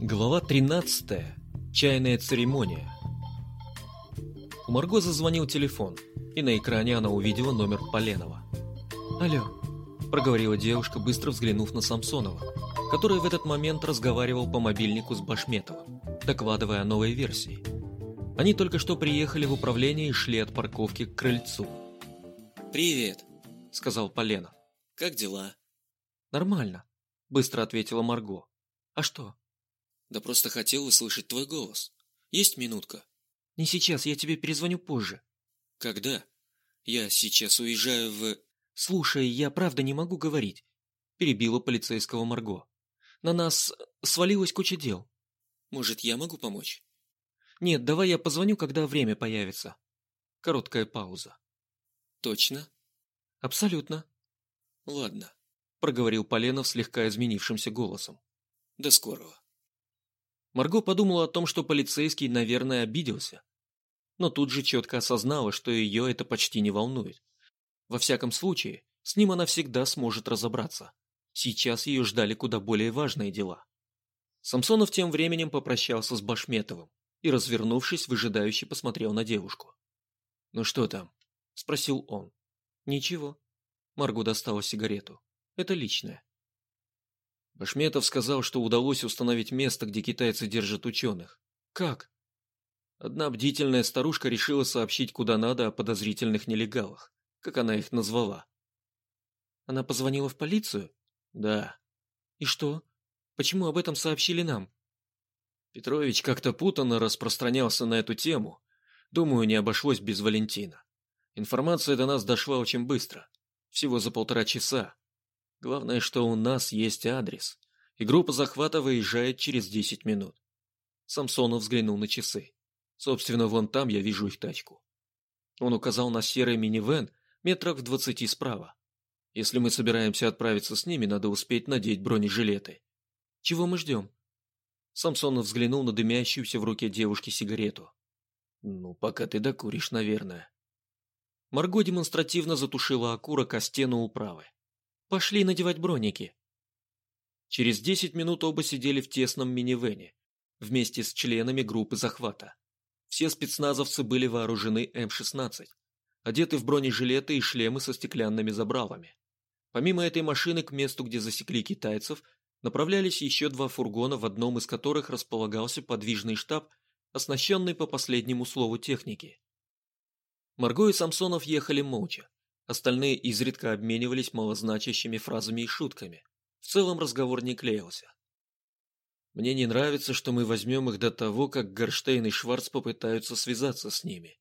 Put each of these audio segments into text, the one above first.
Глава 13. Чайная церемония. У Марго зазвонил телефон, и на экране она увидела номер Поленова. «Алло», – проговорила девушка, быстро взглянув на Самсонова, который в этот момент разговаривал по мобильнику с Башметовым, докладывая о новой версии. Они только что приехали в управление и шли от парковки к крыльцу. «Привет», – сказал Поленов. «Как дела?» «Нормально», – быстро ответила Марго. «А что?» Да просто хотел услышать твой голос. Есть минутка? Не сейчас, я тебе перезвоню позже. Когда? Я сейчас уезжаю в... Слушай, я правда не могу говорить. Перебила полицейского Марго. На нас свалилась куча дел. Может, я могу помочь? Нет, давай я позвоню, когда время появится. Короткая пауза. Точно? Абсолютно. Ладно, проговорил Поленов слегка изменившимся голосом. До скорого. Марго подумала о том, что полицейский, наверное, обиделся. Но тут же четко осознала, что ее это почти не волнует. Во всяком случае, с ним она всегда сможет разобраться. Сейчас ее ждали куда более важные дела. Самсонов тем временем попрощался с Башметовым и, развернувшись, выжидающе посмотрел на девушку. «Ну что там?» – спросил он. «Ничего». Марго достала сигарету. «Это личное». Башметов сказал, что удалось установить место, где китайцы держат ученых. Как? Одна бдительная старушка решила сообщить куда надо о подозрительных нелегалах, как она их назвала. Она позвонила в полицию? Да. И что? Почему об этом сообщили нам? Петрович как-то путанно распространялся на эту тему. Думаю, не обошлось без Валентина. Информация до нас дошла очень быстро. Всего за полтора часа. Главное, что у нас есть адрес, и группа захвата выезжает через 10 минут. Самсонов взглянул на часы. Собственно, вон там я вижу их тачку. Он указал на серый минивэн метрах в двадцати справа. Если мы собираемся отправиться с ними, надо успеть надеть бронежилеты. Чего мы ждем? Самсонов взглянул на дымящуюся в руке девушки сигарету. Ну, пока ты докуришь, наверное. Марго демонстративно затушила окурок о стену управы. Пошли надевать броники. Через 10 минут оба сидели в тесном минивэне, вместе с членами группы захвата. Все спецназовцы были вооружены М-16, одеты в бронежилеты и шлемы со стеклянными забралами. Помимо этой машины к месту, где засекли китайцев, направлялись еще два фургона, в одном из которых располагался подвижный штаб, оснащенный по последнему слову техники. Марго и Самсонов ехали молча. Остальные изредка обменивались малозначащими фразами и шутками. В целом разговор не клеился. Мне не нравится, что мы возьмем их до того, как Горштейн и Шварц попытаются связаться с ними,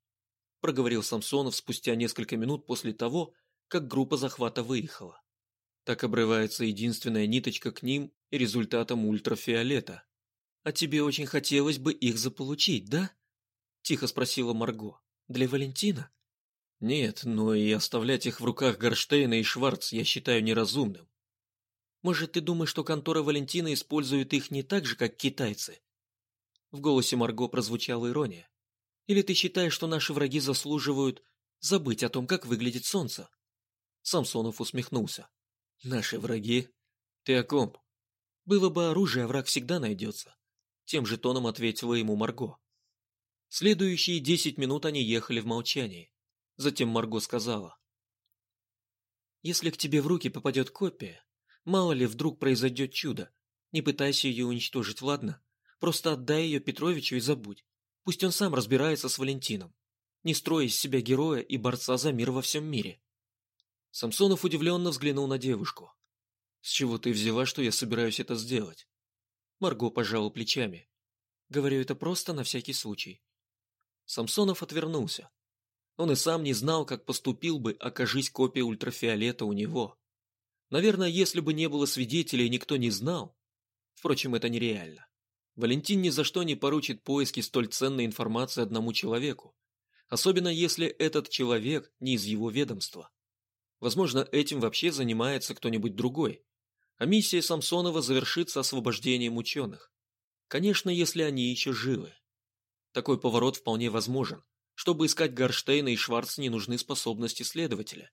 проговорил Самсонов спустя несколько минут после того, как группа захвата выехала. Так обрывается единственная ниточка к ним и результатом ультрафиолета. А тебе очень хотелось бы их заполучить, да? Тихо спросила Марго. Для Валентина? Нет, но и оставлять их в руках Горштейна и Шварц я считаю неразумным. Может, ты думаешь, что контора Валентина использует их не так же, как китайцы? В голосе Марго прозвучала ирония. Или ты считаешь, что наши враги заслуживают забыть о том, как выглядит солнце? Самсонов усмехнулся. Наши враги? Ты о ком? Было бы оружие, враг всегда найдется. Тем же тоном ответила ему Марго. Следующие десять минут они ехали в молчании. Затем Марго сказала. «Если к тебе в руки попадет копия, мало ли вдруг произойдет чудо, не пытайся ее уничтожить, ладно? Просто отдай ее Петровичу и забудь. Пусть он сам разбирается с Валентином. Не строй из себя героя и борца за мир во всем мире». Самсонов удивленно взглянул на девушку. «С чего ты взяла, что я собираюсь это сделать?» Марго пожала плечами. «Говорю это просто на всякий случай». Самсонов отвернулся. Он и сам не знал, как поступил бы, окажись копия ультрафиолета у него. Наверное, если бы не было свидетелей, никто не знал. Впрочем, это нереально. Валентин ни за что не поручит поиски столь ценной информации одному человеку, особенно если этот человек не из его ведомства. Возможно, этим вообще занимается кто-нибудь другой, а миссия Самсонова завершится освобождением ученых. Конечно, если они еще живы. Такой поворот вполне возможен, чтобы искать Горштейна и Шварц не нужны способности следователя.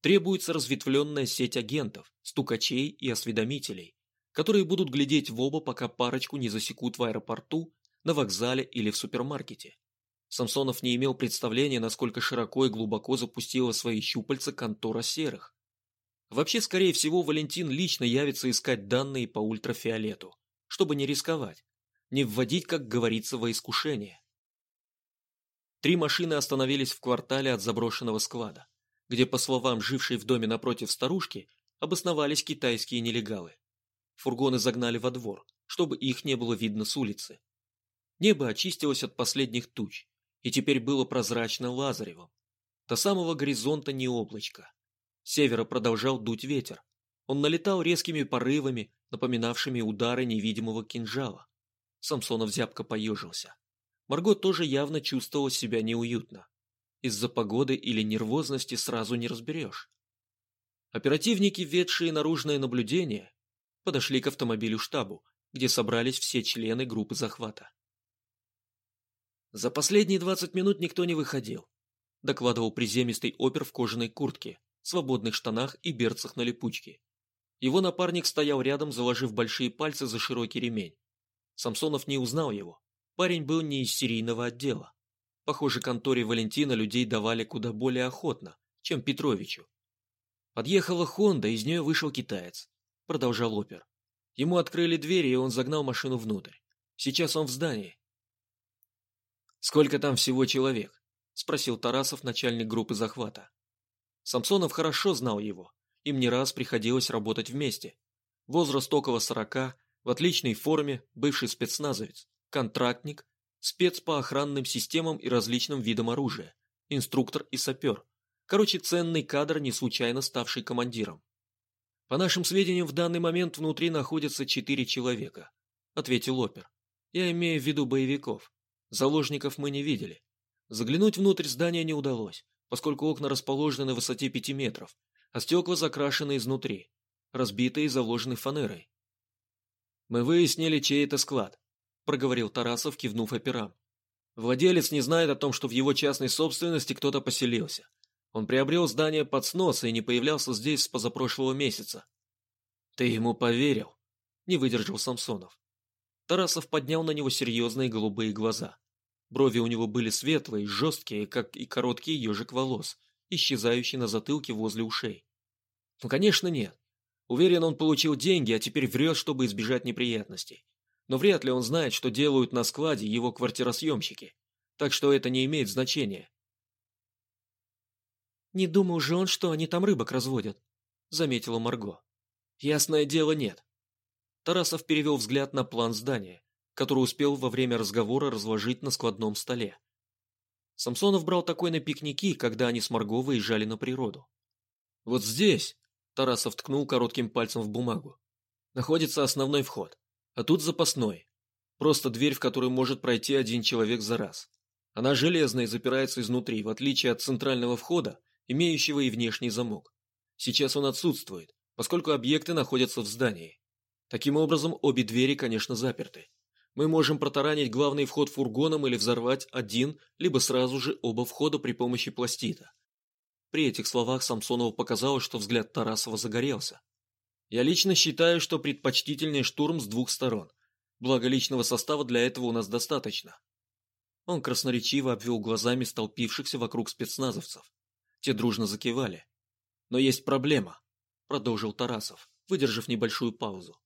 Требуется разветвленная сеть агентов, стукачей и осведомителей, которые будут глядеть в оба, пока парочку не засекут в аэропорту, на вокзале или в супермаркете. Самсонов не имел представления, насколько широко и глубоко запустила свои щупальца контора серых. Вообще, скорее всего, Валентин лично явится искать данные по ультрафиолету, чтобы не рисковать, не вводить, как говорится, во искушение. Три машины остановились в квартале от заброшенного склада, где, по словам жившей в доме напротив старушки, обосновались китайские нелегалы. Фургоны загнали во двор, чтобы их не было видно с улицы. Небо очистилось от последних туч, и теперь было прозрачно лазаревым. До самого горизонта не облачко. С севера продолжал дуть ветер. Он налетал резкими порывами, напоминавшими удары невидимого кинжала. Самсонов зябко поежился. Марго тоже явно чувствовала себя неуютно. Из-за погоды или нервозности сразу не разберешь. Оперативники, ведшие наружное наблюдение, подошли к автомобилю штабу, где собрались все члены группы захвата. «За последние двадцать минут никто не выходил», – докладывал приземистый опер в кожаной куртке, свободных штанах и берцах на липучке. Его напарник стоял рядом, заложив большие пальцы за широкий ремень. Самсонов не узнал его. Парень был не из серийного отдела. Похоже, конторе Валентина людей давали куда более охотно, чем Петровичу. Подъехала Хонда, из нее вышел китаец. Продолжал опер. Ему открыли двери, и он загнал машину внутрь. Сейчас он в здании. «Сколько там всего человек?» – спросил Тарасов, начальник группы захвата. Самсонов хорошо знал его, им не раз приходилось работать вместе. Возраст около сорока, в отличной форме, бывший спецназовец, контрактник, спец по охранным системам и различным видам оружия, инструктор и сапер. Короче, ценный кадр, не случайно ставший командиром. По нашим сведениям, в данный момент внутри находятся четыре человека, ответил опер. Я имею в виду боевиков. Заложников мы не видели. Заглянуть внутрь здания не удалось, поскольку окна расположены на высоте пяти метров, а стекла закрашены изнутри, разбитые и заложены фанерой. «Мы выяснили, чей это склад», – проговорил Тарасов, кивнув операм. «Владелец не знает о том, что в его частной собственности кто-то поселился. Он приобрел здание под сноса и не появлялся здесь с позапрошлого месяца». «Ты ему поверил?» – не выдержал Самсонов. Тарасов поднял на него серьезные голубые глаза. Брови у него были светлые, жесткие, как и короткий ежик волос, исчезающий на затылке возле ушей. Ну, конечно, нет. Уверен, он получил деньги, а теперь врет, чтобы избежать неприятностей. Но вряд ли он знает, что делают на складе его квартиросъемщики. Так что это не имеет значения. «Не думал же он, что они там рыбок разводят», — заметила Марго. «Ясное дело, нет. Тарасов перевел взгляд на план здания, который успел во время разговора разложить на складном столе. Самсонов брал такой на пикники, когда они с Марго выезжали на природу. «Вот здесь», – Тарасов ткнул коротким пальцем в бумагу, – «находится основной вход, а тут запасной. Просто дверь, в которую может пройти один человек за раз. Она железная и запирается изнутри, в отличие от центрального входа, имеющего и внешний замок. Сейчас он отсутствует, поскольку объекты находятся в здании. Таким образом, обе двери, конечно, заперты. Мы можем протаранить главный вход фургоном или взорвать один, либо сразу же оба входа при помощи пластита. При этих словах Самсонову показалось, что взгляд Тарасова загорелся. Я лично считаю, что предпочтительнее штурм с двух сторон. Благо личного состава для этого у нас достаточно. Он красноречиво обвел глазами столпившихся вокруг спецназовцев. Те дружно закивали. Но есть проблема, продолжил Тарасов, выдержав небольшую паузу.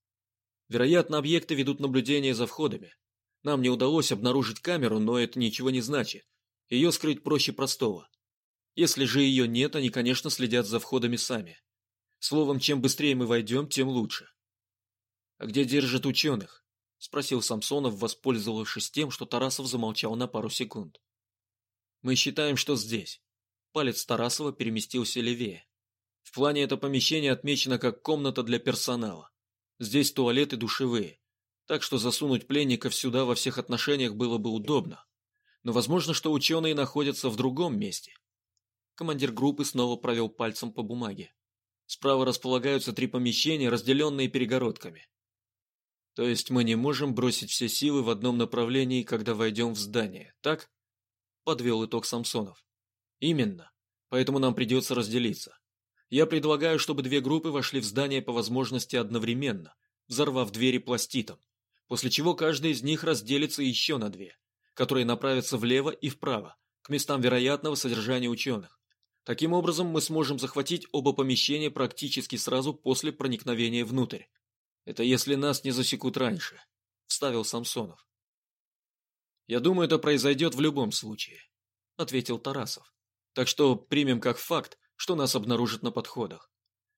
Вероятно, объекты ведут наблюдение за входами. Нам не удалось обнаружить камеру, но это ничего не значит. Ее скрыть проще простого. Если же ее нет, они, конечно, следят за входами сами. Словом, чем быстрее мы войдем, тем лучше. «А где держат ученых?» – спросил Самсонов, воспользовавшись тем, что Тарасов замолчал на пару секунд. «Мы считаем, что здесь». Палец Тарасова переместился левее. В плане это помещение отмечено как комната для персонала. Здесь туалеты душевые, так что засунуть пленников сюда во всех отношениях было бы удобно. Но возможно, что ученые находятся в другом месте. Командир группы снова провел пальцем по бумаге. Справа располагаются три помещения, разделенные перегородками. То есть мы не можем бросить все силы в одном направлении, когда войдем в здание, так? Подвел итог Самсонов. Именно. Поэтому нам придется разделиться. Я предлагаю, чтобы две группы вошли в здание по возможности одновременно, взорвав двери пластитом, после чего каждый из них разделится еще на две, которые направятся влево и вправо, к местам вероятного содержания ученых. Таким образом, мы сможем захватить оба помещения практически сразу после проникновения внутрь. Это если нас не засекут раньше, вставил Самсонов. Я думаю, это произойдет в любом случае, ответил Тарасов. Так что примем как факт, что нас обнаружат на подходах.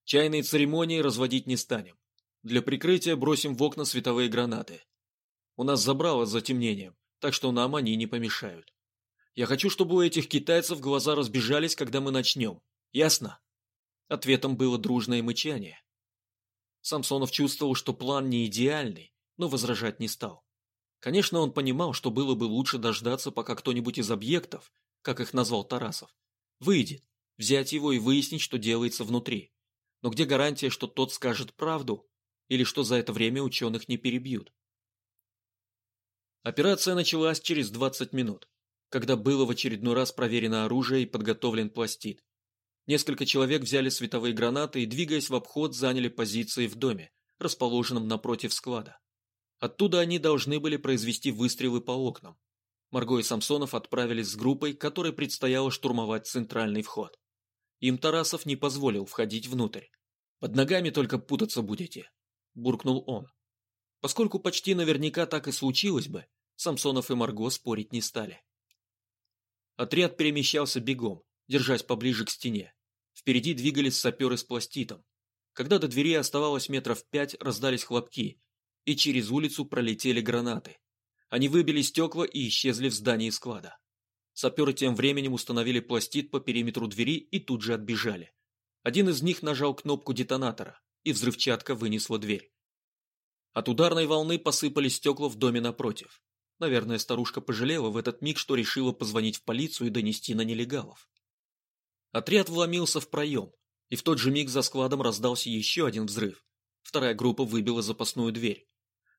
Чайные церемонии разводить не станем. Для прикрытия бросим в окна световые гранаты. У нас забрало с затемнением, так что нам они не помешают. Я хочу, чтобы у этих китайцев глаза разбежались, когда мы начнем. Ясно?» Ответом было дружное мычание. Самсонов чувствовал, что план не идеальный, но возражать не стал. Конечно, он понимал, что было бы лучше дождаться, пока кто-нибудь из объектов, как их назвал Тарасов, выйдет, взять его и выяснить, что делается внутри. Но где гарантия, что тот скажет правду, или что за это время ученых не перебьют? Операция началась через 20 минут когда было в очередной раз проверено оружие и подготовлен пластид. Несколько человек взяли световые гранаты и, двигаясь в обход, заняли позиции в доме, расположенном напротив склада. Оттуда они должны были произвести выстрелы по окнам. Марго и Самсонов отправились с группой, которой предстояло штурмовать центральный вход. Им Тарасов не позволил входить внутрь. «Под ногами только путаться будете», – буркнул он. Поскольку почти наверняка так и случилось бы, Самсонов и Марго спорить не стали. Отряд перемещался бегом, держась поближе к стене. Впереди двигались саперы с пластитом. Когда до двери оставалось метров пять, раздались хлопки, и через улицу пролетели гранаты. Они выбили стекла и исчезли в здании склада. Саперы тем временем установили пластит по периметру двери и тут же отбежали. Один из них нажал кнопку детонатора, и взрывчатка вынесла дверь. От ударной волны посыпались стекла в доме напротив. Наверное, старушка пожалела в этот миг, что решила позвонить в полицию и донести на нелегалов. Отряд вломился в проем, и в тот же миг за складом раздался еще один взрыв. Вторая группа выбила запасную дверь.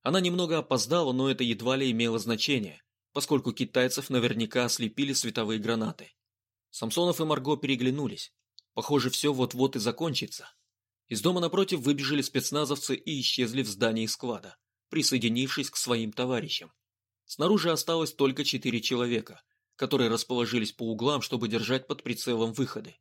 Она немного опоздала, но это едва ли имело значение, поскольку китайцев наверняка ослепили световые гранаты. Самсонов и Марго переглянулись. Похоже, все вот-вот и закончится. Из дома напротив выбежали спецназовцы и исчезли в здании склада, присоединившись к своим товарищам. Снаружи осталось только четыре человека, которые расположились по углам, чтобы держать под прицелом выходы.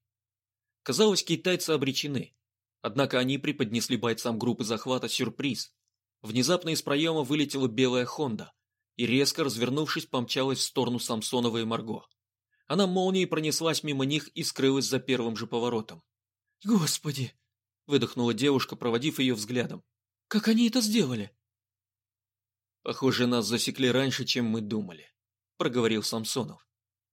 Казалось, китайцы обречены. Однако они преподнесли бойцам группы захвата сюрприз. Внезапно из проема вылетела белая Хонда и, резко развернувшись, помчалась в сторону Самсонова и Марго. Она молнией пронеслась мимо них и скрылась за первым же поворотом. «Господи!» – выдохнула девушка, проводив ее взглядом. «Как они это сделали?» «Похоже, нас засекли раньше, чем мы думали», – проговорил Самсонов.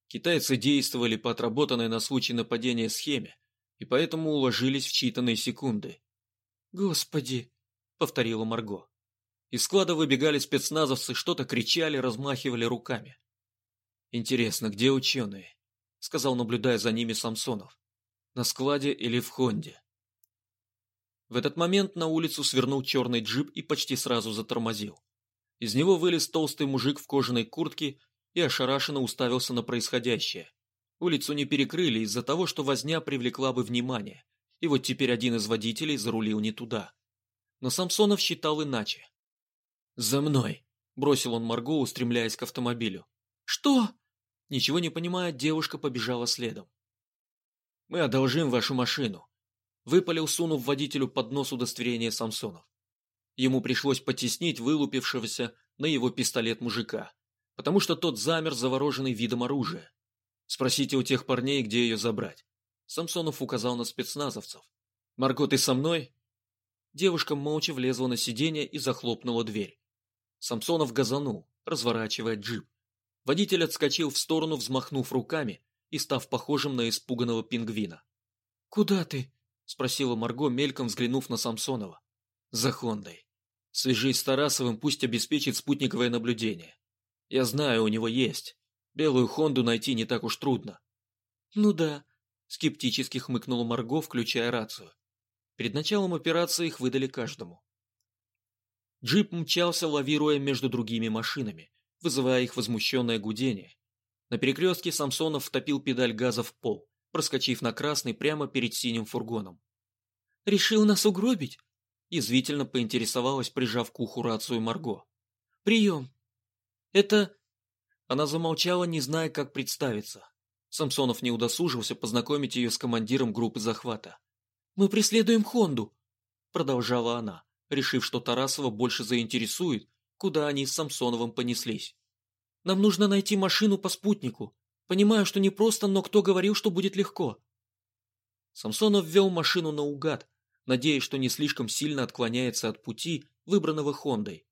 Китайцы действовали по отработанной на случай нападения схеме, и поэтому уложились в считанные секунды. «Господи!» – повторила Марго. Из склада выбегали спецназовцы, что-то кричали, размахивали руками. «Интересно, где ученые?» – сказал, наблюдая за ними Самсонов. «На складе или в Хонде?» В этот момент на улицу свернул черный джип и почти сразу затормозил. Из него вылез толстый мужик в кожаной куртке и ошарашенно уставился на происходящее. Улицу не перекрыли из-за того, что возня привлекла бы внимание, и вот теперь один из водителей зарулил не туда. Но Самсонов считал иначе. «За мной!» – бросил он Марго, устремляясь к автомобилю. «Что?» Ничего не понимая, девушка побежала следом. «Мы одолжим вашу машину», – выпалил, сунув водителю под нос удостоверение Самсонов. Ему пришлось потеснить вылупившегося на его пистолет мужика, потому что тот замер завороженный видом оружия. Спросите у тех парней, где ее забрать. Самсонов указал на спецназовцев. «Марго, ты со мной?» Девушка молча влезла на сиденье и захлопнула дверь. Самсонов газанул, разворачивая джип. Водитель отскочил в сторону, взмахнув руками и став похожим на испуганного пингвина. «Куда ты?» – спросила Марго, мельком взглянув на Самсонова. «За Хондой». Свяжись с Тарасовым, пусть обеспечит спутниковое наблюдение. Я знаю, у него есть. Белую Хонду найти не так уж трудно. Ну да, скептически хмыкнула Марго, включая рацию. Перед началом операции их выдали каждому. Джип мчался, лавируя между другими машинами, вызывая их возмущенное гудение. На перекрестке Самсонов втопил педаль газа в пол, проскочив на красный прямо перед синим фургоном. «Решил нас угробить?» Язвительно поинтересовалась, прижав к уху рацию Марго. «Прием!» «Это...» Она замолчала, не зная, как представиться. Самсонов не удосужился познакомить ее с командиром группы захвата. «Мы преследуем Хонду!» Продолжала она, решив, что Тарасова больше заинтересует, куда они с Самсоновым понеслись. «Нам нужно найти машину по спутнику. Понимаю, что непросто, но кто говорил, что будет легко?» Самсонов ввел машину наугад, надеясь, что не слишком сильно отклоняется от пути, выбранного Хондой.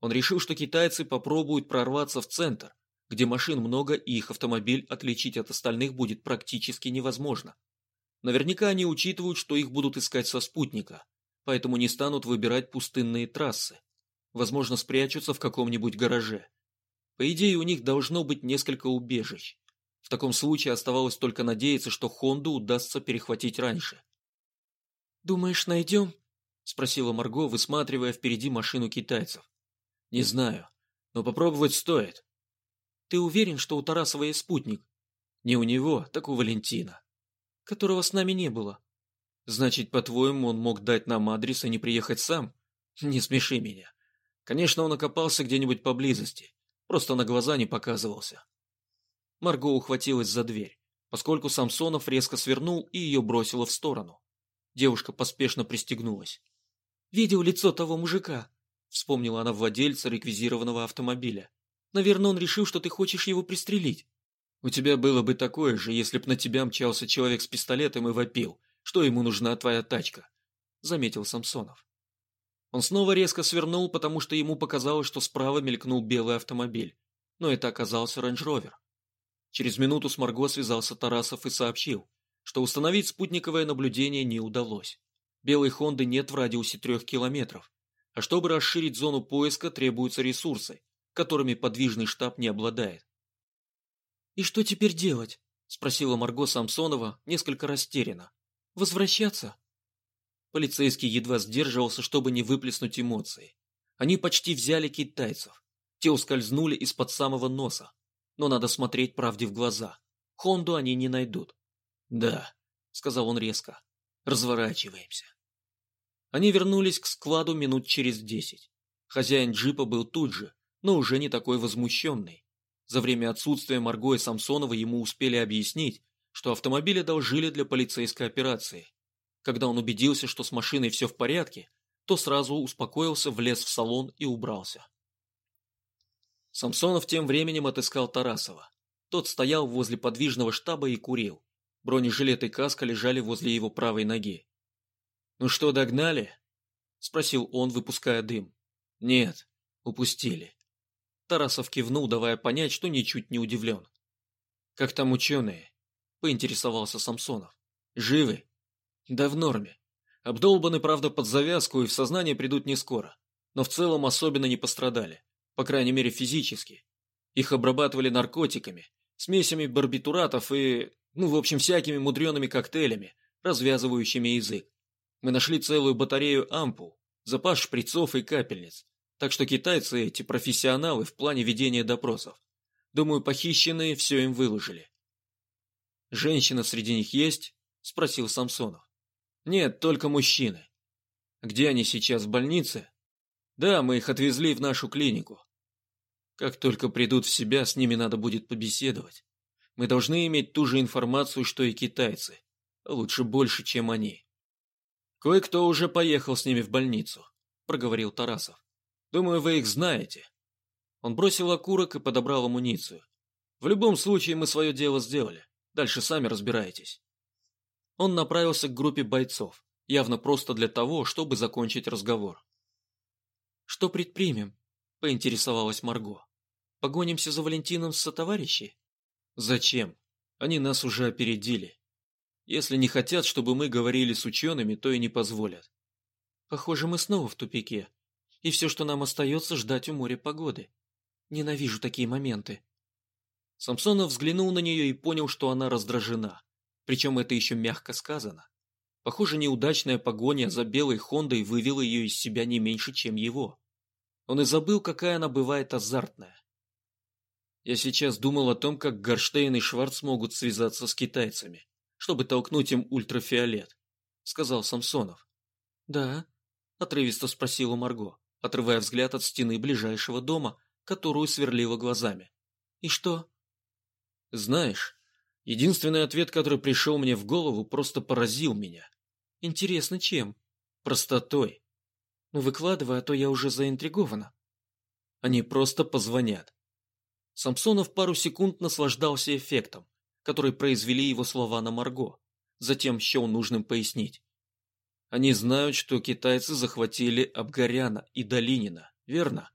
Он решил, что китайцы попробуют прорваться в центр, где машин много и их автомобиль отличить от остальных будет практически невозможно. Наверняка они учитывают, что их будут искать со спутника, поэтому не станут выбирать пустынные трассы. Возможно, спрячутся в каком-нибудь гараже. По идее, у них должно быть несколько убежищ. В таком случае оставалось только надеяться, что Хонду удастся перехватить раньше. «Думаешь, найдем?» – спросила Марго, высматривая впереди машину китайцев. «Не знаю, но попробовать стоит». «Ты уверен, что у Тарасова есть спутник?» «Не у него, так у Валентина». «Которого с нами не было». «Значит, по-твоему, он мог дать нам адрес и не приехать сам? Не смеши меня. Конечно, он окопался где-нибудь поблизости, просто на глаза не показывался». Марго ухватилась за дверь, поскольку Самсонов резко свернул и ее бросило в сторону. Девушка поспешно пристегнулась. «Видел лицо того мужика», — вспомнила она владельца реквизированного автомобиля. «Наверное, он решил, что ты хочешь его пристрелить». «У тебя было бы такое же, если б на тебя мчался человек с пистолетом и вопил, что ему нужна твоя тачка», — заметил Самсонов. Он снова резко свернул, потому что ему показалось, что справа мелькнул белый автомобиль, но это оказался рейндж-ровер. Через минуту с Марго связался Тарасов и сообщил, что установить спутниковое наблюдение не удалось. Белой Хонды нет в радиусе трех километров, а чтобы расширить зону поиска, требуются ресурсы, которыми подвижный штаб не обладает. «И что теперь делать?» – спросила Марго Самсонова, несколько растерянно. «Возвращаться?» Полицейский едва сдерживался, чтобы не выплеснуть эмоции. Они почти взяли китайцев. Те ускользнули из-под самого носа. Но надо смотреть правде в глаза. Хонду они не найдут. «Да», — сказал он резко, — «разворачиваемся». Они вернулись к складу минут через десять. Хозяин джипа был тут же, но уже не такой возмущенный. За время отсутствия Марго и Самсонова ему успели объяснить, что автомобиль одолжили для полицейской операции. Когда он убедился, что с машиной все в порядке, то сразу успокоился, влез в салон и убрался. Самсонов тем временем отыскал Тарасова. Тот стоял возле подвижного штаба и курил. Бронежилет и каска лежали возле его правой ноги. «Ну что, догнали?» – спросил он, выпуская дым. «Нет, упустили». Тарасов кивнул, давая понять, что ничуть не удивлен. «Как там ученые?» – поинтересовался Самсонов. «Живы?» «Да в норме. Обдолбаны, правда, под завязку и в сознание придут не скоро, но в целом особенно не пострадали, по крайней мере физически. Их обрабатывали наркотиками, смесями барбитуратов и ну, в общем, всякими мудреными коктейлями, развязывающими язык. Мы нашли целую батарею ампул, запас шприцов и капельниц. Так что китайцы эти профессионалы в плане ведения допросов. Думаю, похищенные все им выложили. «Женщина среди них есть?» – спросил Самсонов. «Нет, только мужчины». «Где они сейчас, в больнице?» «Да, мы их отвезли в нашу клинику. Как только придут в себя, с ними надо будет побеседовать. Мы должны иметь ту же информацию, что и китайцы. Лучше больше, чем они. Кое-кто уже поехал с ними в больницу, проговорил Тарасов. Думаю, вы их знаете. Он бросил окурок и подобрал амуницию. В любом случае мы свое дело сделали. Дальше сами разбирайтесь. Он направился к группе бойцов, явно просто для того, чтобы закончить разговор. «Что предпримем?» – поинтересовалась Марго. «Погонимся за Валентином с сотоварищей?» Зачем? Они нас уже опередили. Если не хотят, чтобы мы говорили с учеными, то и не позволят. Похоже, мы снова в тупике. И все, что нам остается, ждать у моря погоды. Ненавижу такие моменты. Самсонов взглянул на нее и понял, что она раздражена. Причем это еще мягко сказано. Похоже, неудачная погоня за белой Хондой вывела ее из себя не меньше, чем его. Он и забыл, какая она бывает азартная. Я сейчас думал о том, как Горштейн и Шварц могут связаться с китайцами, чтобы толкнуть им ультрафиолет, сказал Самсонов. Да. Отрывисто спросила Марго, отрывая взгляд от стены ближайшего дома, которую сверлила глазами. И что? Знаешь, единственный ответ, который пришел мне в голову, просто поразил меня. Интересно, чем? Простотой. Ну, выкладывай, а то я уже заинтригована. Они просто позвонят. Самсонов пару секунд наслаждался эффектом, который произвели его слова на Марго. Затем счел нужным пояснить. Они знают, что китайцы захватили Абгаряна и Долинина, верно?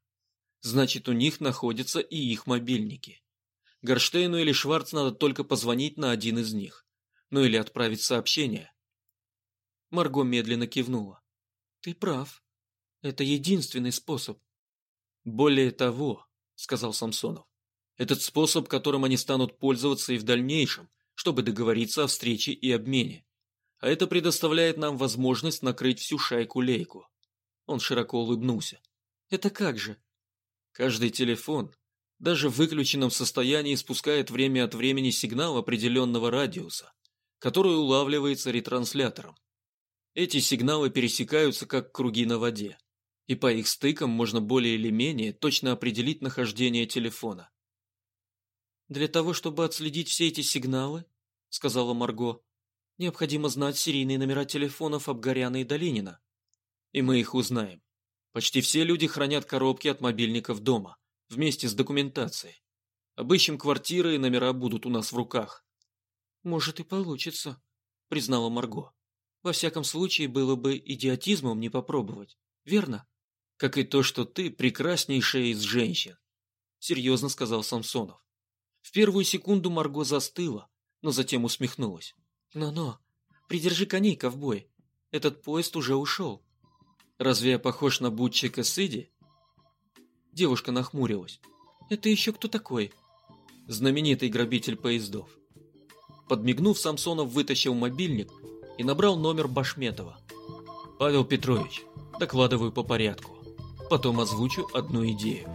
Значит, у них находятся и их мобильники. Горштейну или Шварц надо только позвонить на один из них. Ну или отправить сообщение. Марго медленно кивнула. Ты прав. Это единственный способ. Более того, сказал Самсонов, этот способ, которым они станут пользоваться и в дальнейшем, чтобы договориться о встрече и обмене. А это предоставляет нам возможность накрыть всю шайку-лейку. Он широко улыбнулся. Это как же? Каждый телефон, даже в выключенном состоянии, спускает время от времени сигнал определенного радиуса, который улавливается ретранслятором. Эти сигналы пересекаются как круги на воде, и по их стыкам можно более или менее точно определить нахождение телефона. «Для того, чтобы отследить все эти сигналы, — сказала Марго, Необходимо знать серийные номера телефонов Абгаряна и Долинина. И мы их узнаем. Почти все люди хранят коробки от мобильников дома, вместе с документацией. Обыщем квартиры, и номера будут у нас в руках. Может и получится, признала Марго. Во всяком случае, было бы идиотизмом не попробовать, верно? Как и то, что ты прекраснейшая из женщин, серьезно сказал Самсонов. В первую секунду Марго застыла, но затем усмехнулась. «Но-но, придержи коней, ковбой. Этот поезд уже ушел». «Разве я похож на Бутчика Сыди?» Девушка нахмурилась. «Это еще кто такой?» «Знаменитый грабитель поездов». Подмигнув, Самсонов вытащил мобильник и набрал номер Башметова. «Павел Петрович, докладываю по порядку. Потом озвучу одну идею».